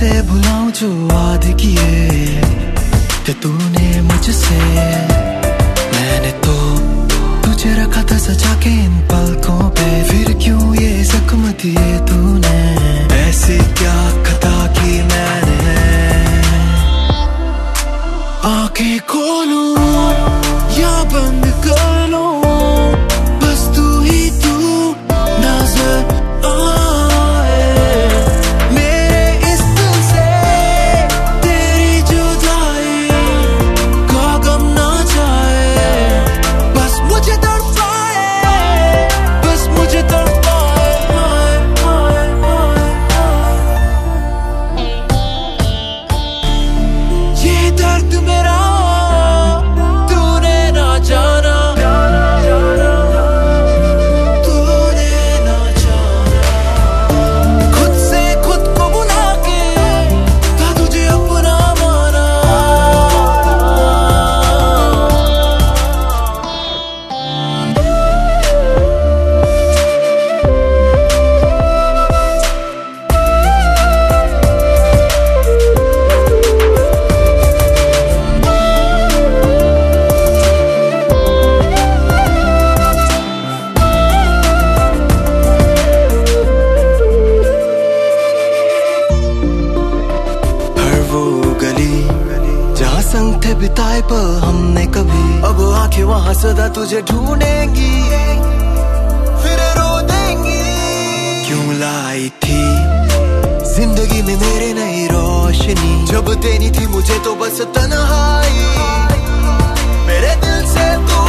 कैसे भुलाऊं जो वादे किए थे तूने मुझसे। मैंने तो तुझे रखा था सजा के इन पलकों पे, फिर क्यों ये जख्म दिए तूने? ऐसे क्या खता की मैंने? आँखें खोलूं या बंद कर बिताए पर हमने कभी। अब आँखें वहाँ सदा तुझे ढूंढेंगी। फिर रो देंगी। क्यों लाई थी? ज़िंदगी में मेरे नई रोशनी। जब देनी थी मुझे तो बस तन्हाई। मेरे दिल से तू